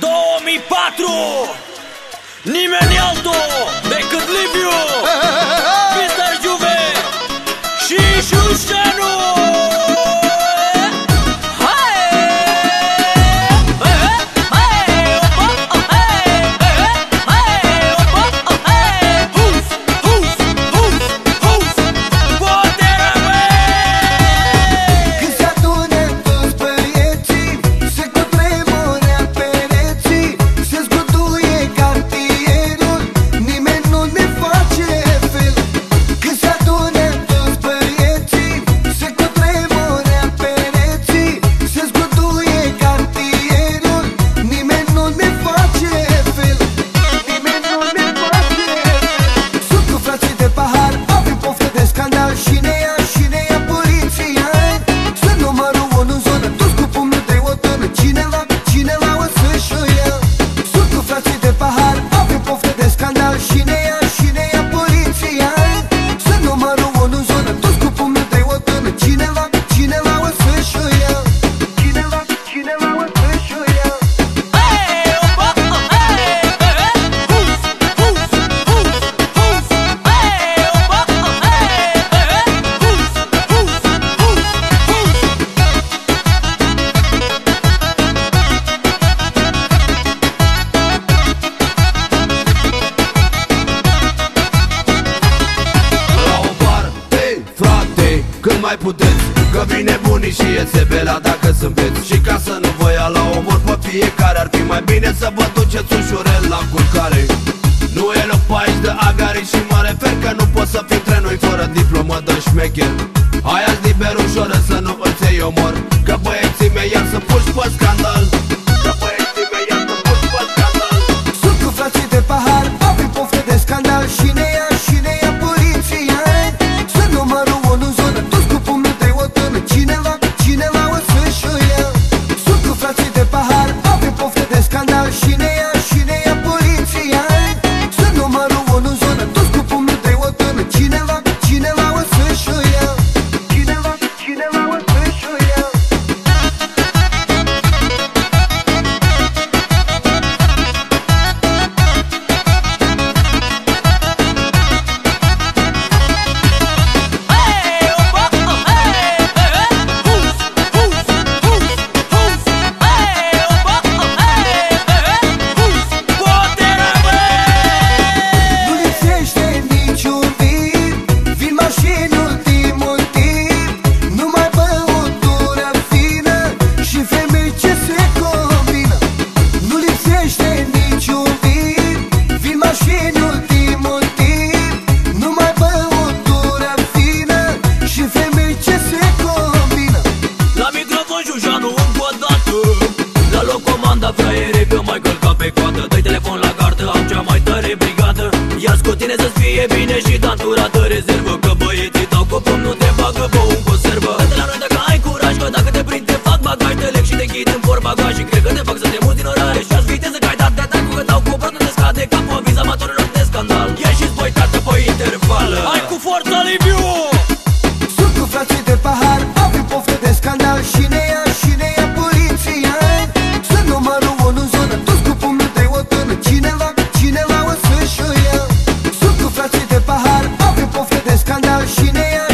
Domi patru! Nimeni altul! mai puteți Că vine bunii și e țebela dacă zâmbeți Și ca să nu vă ia la omor pe fiecare Ar fi mai bine să vă duceți ușurel la culcare. Nu e loc pe aici de agari și mă refer Că nu pot să fiu între noi fără diplomă de șmecher. Hai azi liber ușor să nu îți iei omor Că băieții mei iar să puși pe scandal. Când te fac să te muți din orare Și-aș viteză că ai dat de atac Că dau cu o nu scade Capul aviz amatorilor de scandal. Ieșiți voi tată pe intervală. Hai cu forța Liviu! Sunt cu frații de pahar Avem poftă de scandal. Și ne ia, și ne ia poliția? Sunt numărul unu în zonă Toți cu pumnul trei o tână Cineva, cineva o să-și Sunt cu frații de pahar Avem poftă de scandal. Și ne ia,